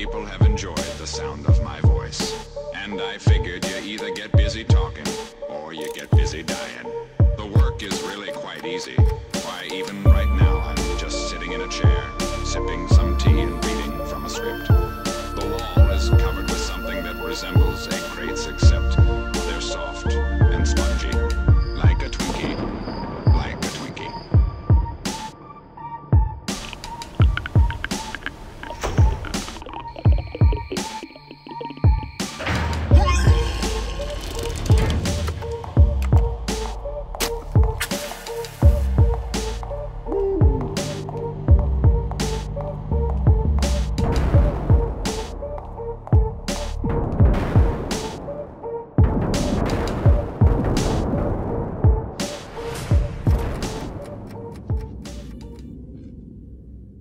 people have enjoyed the sound of my voice. And I figured you either get busy talking, or you get busy dying. The work is really quite easy. Why, even right now, I'm just sitting in a chair, sipping some tea and reading from a script. The wall is covered with something that resembles a